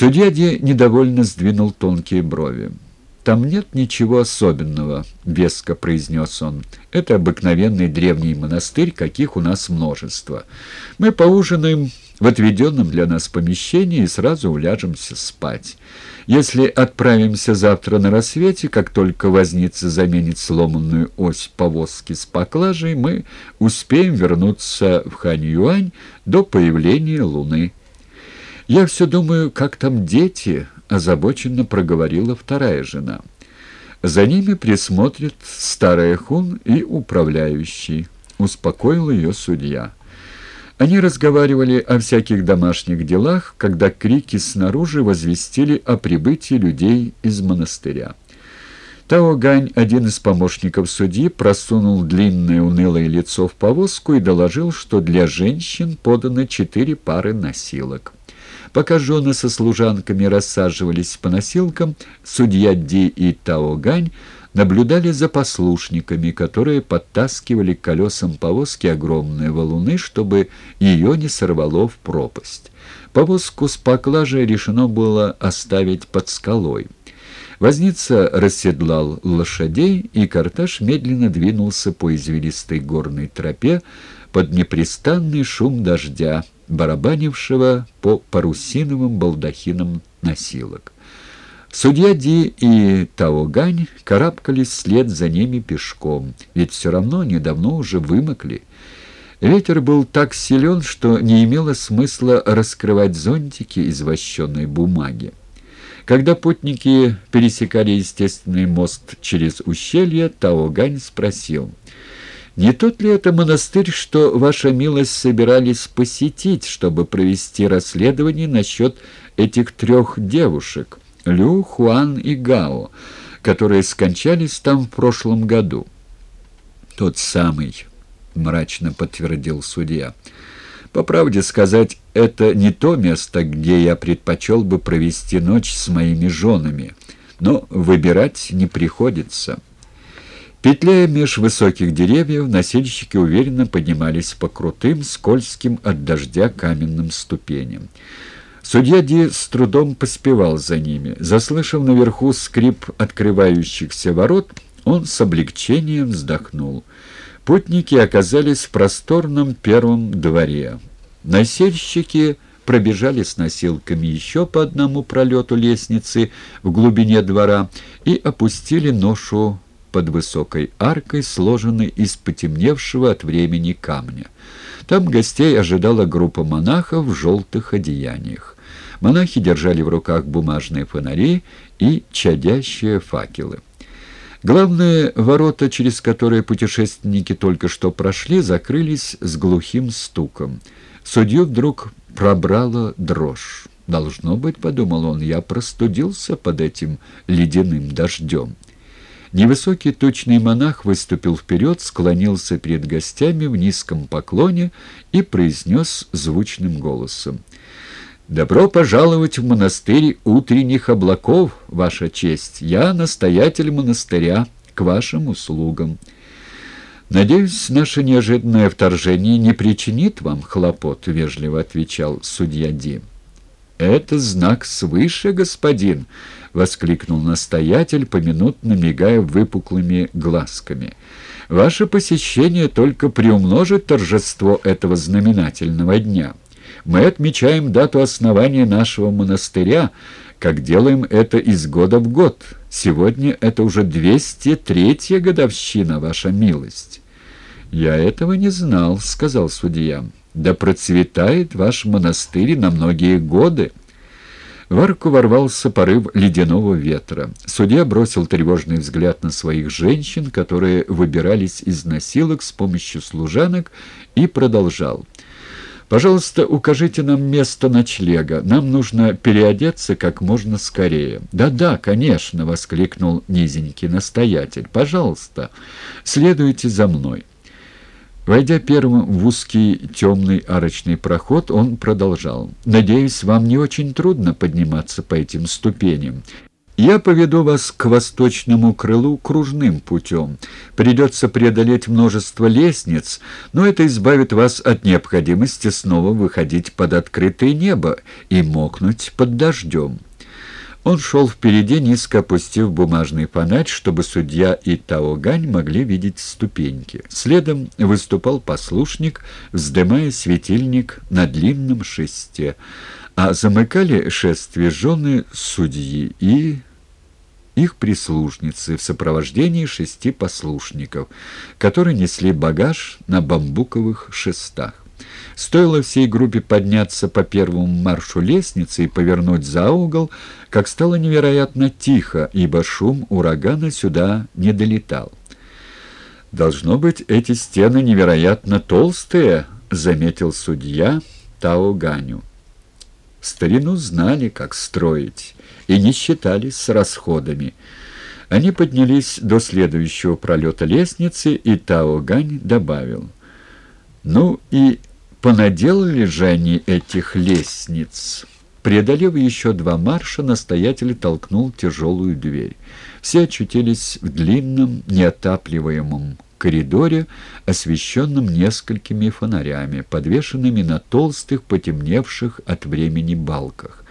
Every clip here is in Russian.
Судья Ди недовольно сдвинул тонкие брови. «Там нет ничего особенного», — веско произнес он. «Это обыкновенный древний монастырь, каких у нас множество. Мы поужинаем в отведенном для нас помещении и сразу уляжемся спать. Если отправимся завтра на рассвете, как только возница заменит сломанную ось повозки с поклажей, мы успеем вернуться в Хань-Юань до появления луны». «Я все думаю, как там дети?» — озабоченно проговорила вторая жена. «За ними присмотрит старая хун и управляющий», — успокоил ее судья. Они разговаривали о всяких домашних делах, когда крики снаружи возвестили о прибытии людей из монастыря. Тао Гань, один из помощников судьи, просунул длинное унылое лицо в повозку и доложил, что для женщин поданы четыре пары носилок. Пока жены со служанками рассаживались по носилкам, судья Ди и Тао Гань наблюдали за послушниками, которые подтаскивали к колесам повозки огромные валуны, чтобы ее не сорвало в пропасть. Повозку с поклажей решено было оставить под скалой. Возница расседлал лошадей, и кортеж медленно двинулся по извилистой горной тропе под непрестанный шум дождя, барабанившего по парусиновым балдахинам носилок. Судья Ди и Таогань карабкались вслед за ними пешком, ведь все равно недавно уже вымокли. Ветер был так силен, что не имело смысла раскрывать зонтики из вощеной бумаги. Когда путники пересекали естественный мост через ущелье, Таогань спросил — не тот ли это монастырь, что, ваша милость, собирались посетить, чтобы провести расследование насчет этих трех девушек, Лю, Хуан и Гао, которые скончались там в прошлом году? Тот самый, мрачно подтвердил судья. По правде сказать, это не то место, где я предпочел бы провести ночь с моими женами, но выбирать не приходится». Петляя меж высоких деревьев, носильщики уверенно поднимались по крутым, скользким от дождя каменным ступеням. Судья Ди с трудом поспевал за ними. Заслышав наверху скрип открывающихся ворот, он с облегчением вздохнул. Путники оказались в просторном первом дворе. Носильщики пробежали с носилками еще по одному пролету лестницы в глубине двора и опустили ношу под высокой аркой, сложенной из потемневшего от времени камня. Там гостей ожидала группа монахов в желтых одеяниях. Монахи держали в руках бумажные фонари и чадящие факелы. Главные ворота, через которые путешественники только что прошли, закрылись с глухим стуком. Судью вдруг пробрала дрожь. «Должно быть, — подумал он, — я простудился под этим ледяным дождем». Невысокий точный монах выступил вперед, склонился перед гостями в низком поклоне и произнес звучным голосом. «Добро пожаловать в монастырь утренних облаков, Ваша честь! Я настоятель монастыря, к вашим услугам!» «Надеюсь, наше неожиданное вторжение не причинит вам хлопот», — вежливо отвечал судья Ди. «Это знак свыше, господин!» — воскликнул настоятель, поминутно мигая выпуклыми глазками. «Ваше посещение только приумножит торжество этого знаменательного дня. Мы отмечаем дату основания нашего монастыря, как делаем это из года в год. Сегодня это уже 203-я годовщина, ваша милость». «Я этого не знал», — сказал судья. «Да процветает ваш монастырь на многие годы». В арку ворвался порыв ледяного ветра. Судья бросил тревожный взгляд на своих женщин, которые выбирались из носилок с помощью служанок, и продолжал. «Пожалуйста, укажите нам место ночлега. Нам нужно переодеться как можно скорее». «Да-да, конечно!» — воскликнул низенький настоятель. «Пожалуйста, следуйте за мной». Войдя первым в узкий темный арочный проход, он продолжал. «Надеюсь, вам не очень трудно подниматься по этим ступеням. Я поведу вас к восточному крылу кружным путем. Придется преодолеть множество лестниц, но это избавит вас от необходимости снова выходить под открытое небо и мокнуть под дождем». Он шел впереди, низко опустив бумажный фонарь, чтобы судья и Таогань могли видеть ступеньки. Следом выступал послушник, вздымая светильник на длинном шесте, а замыкали шествие жены судьи и их прислужницы в сопровождении шести послушников, которые несли багаж на бамбуковых шестах. Стоило всей группе подняться по первому маршу лестницы и повернуть за угол, как стало невероятно тихо, ибо шум урагана сюда не долетал. «Должно быть, эти стены невероятно толстые», — заметил судья Тао Ганю. Старину знали, как строить, и не считались с расходами. Они поднялись до следующего пролета лестницы, и Тао Гань добавил. «Ну и понаделали же они этих лестниц». Преодолев еще два марша, настоятель толкнул тяжелую дверь. Все очутились в длинном, неотапливаемом коридоре, освещенном несколькими фонарями, подвешенными на толстых, потемневших от времени балках.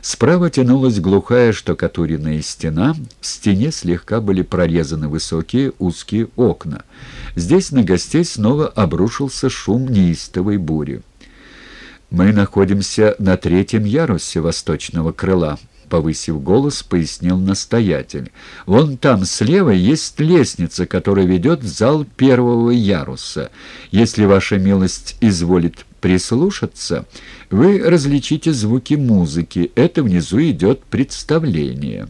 Справа тянулась глухая штукатуренная стена, в стене слегка были прорезаны высокие узкие окна. Здесь на гостей снова обрушился шум неистовой бури. «Мы находимся на третьем ярусе восточного крыла», — повысив голос, пояснил настоятель. «Вон там слева есть лестница, которая ведет в зал первого яруса. Если ваша милость изволит прислушаться, вы различите звуки музыки. Это внизу идет представление».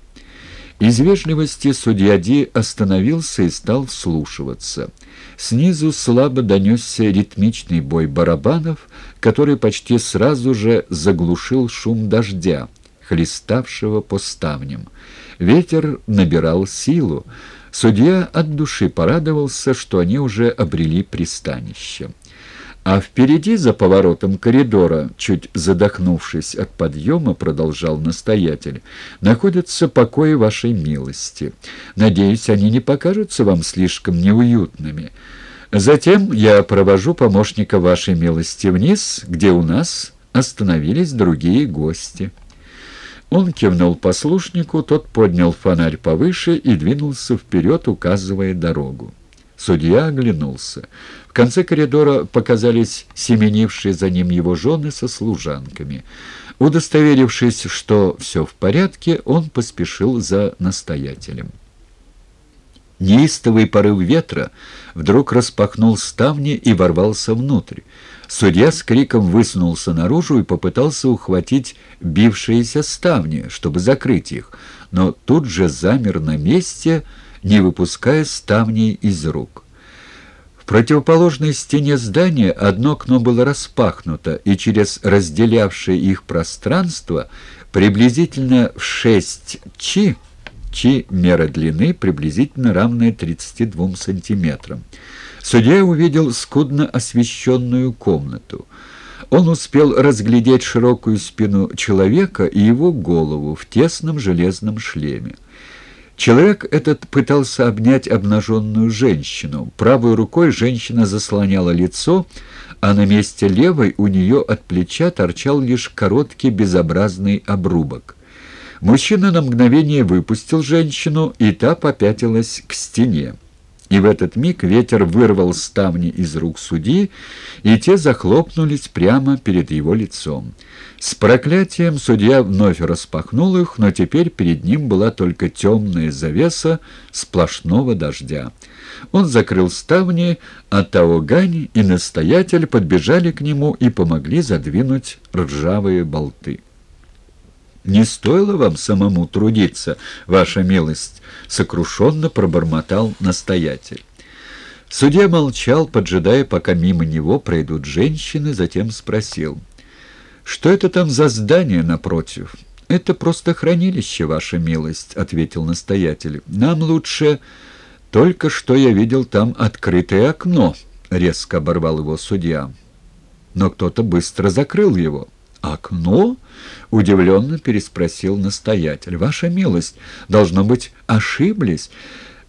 Из вежливости судья Ди остановился и стал вслушиваться. Снизу слабо донесся ритмичный бой барабанов, который почти сразу же заглушил шум дождя, хлеставшего по ставням. Ветер набирал силу. Судья от души порадовался, что они уже обрели пристанище. А впереди, за поворотом коридора, чуть задохнувшись от подъема, продолжал настоятель, находятся покои вашей милости. Надеюсь, они не покажутся вам слишком неуютными. Затем я провожу помощника вашей милости вниз, где у нас остановились другие гости». Он кивнул послушнику, тот поднял фонарь повыше и двинулся вперед, указывая дорогу. Судья оглянулся. В конце коридора показались семенившие за ним его жены со служанками. Удостоверившись, что все в порядке, он поспешил за настоятелем. Неистовый порыв ветра вдруг распахнул ставни и ворвался внутрь. Судья с криком высунулся наружу и попытался ухватить бившиеся ставни, чтобы закрыть их, но тут же замер на месте, не выпуская ставней из рук. В противоположной стене здания одно окно было распахнуто, и через разделявшее их пространство приблизительно в шесть чи, чи мера длины приблизительно равная 32 сантиметрам. Судья увидел скудно освещенную комнату. Он успел разглядеть широкую спину человека и его голову в тесном железном шлеме. Человек этот пытался обнять обнаженную женщину. Правой рукой женщина заслоняла лицо, а на месте левой у нее от плеча торчал лишь короткий безобразный обрубок. Мужчина на мгновение выпустил женщину, и та попятилась к стене. И в этот миг ветер вырвал ставни из рук судьи, и те захлопнулись прямо перед его лицом. С проклятием судья вновь распахнул их, но теперь перед ним была только темная завеса сплошного дождя. Он закрыл ставни, а Таогань и настоятель подбежали к нему и помогли задвинуть ржавые болты. «Не стоило вам самому трудиться, ваша милость», — сокрушенно пробормотал настоятель. Судья молчал, поджидая, пока мимо него пройдут женщины, затем спросил. «Что это там за здание напротив?» «Это просто хранилище, ваша милость», — ответил настоятель. «Нам лучше...» «Только что я видел там открытое окно», — резко оборвал его судья. «Но кто-то быстро закрыл его». «Окно?» — удивленно переспросил настоятель. «Ваша милость, должно быть, ошиблись.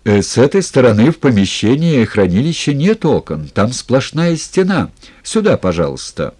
Э, с этой стороны в помещении хранилища нет окон, там сплошная стена. Сюда, пожалуйста».